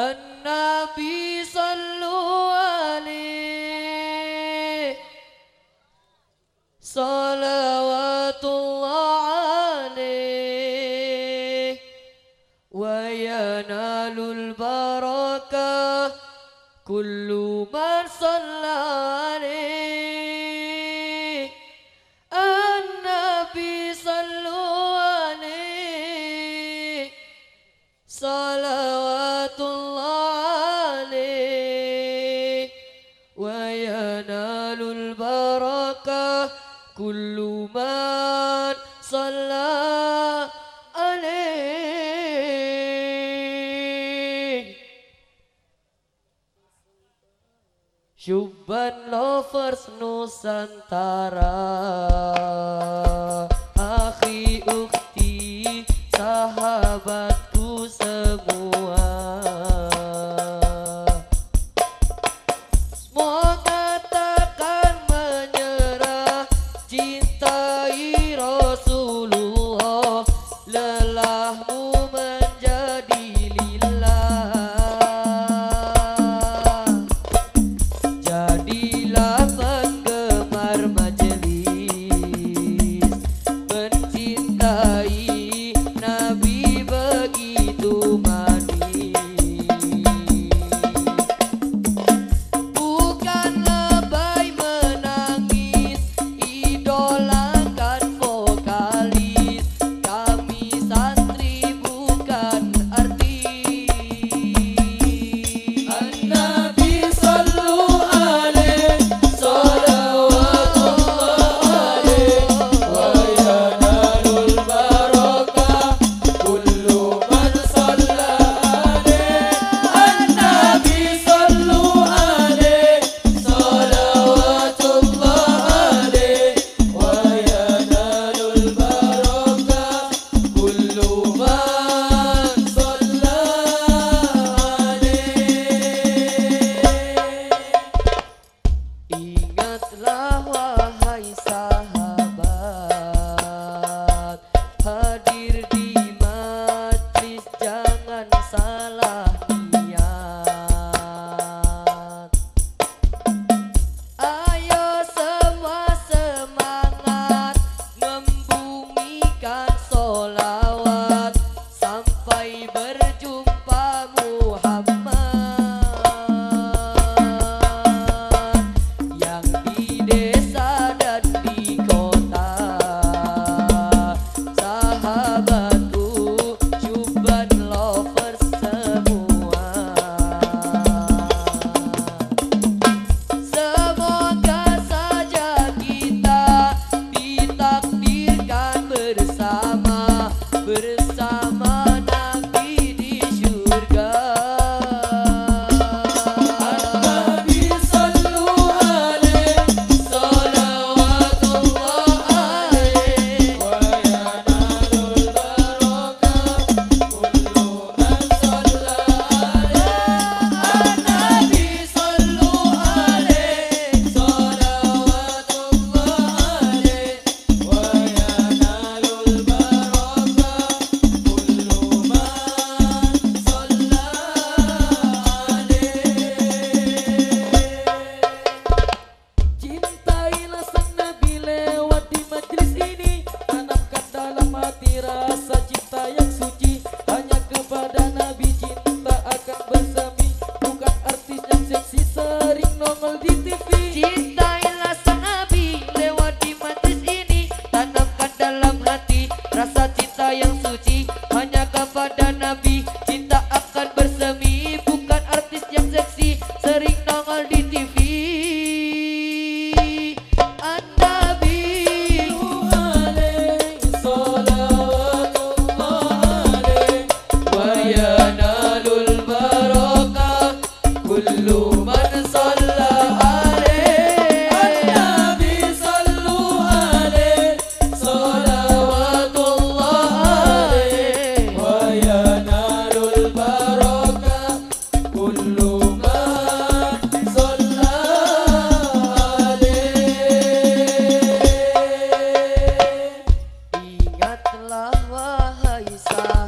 النبي صلوا عليه. صلوات الله عليه. وينال البركة كل من صلى عليه. النبي صلوا عليه. صلوات كل من صلى Syuban lovers Nusantara. Akhi ukti sahabat. What's love? i'll be love, you saw.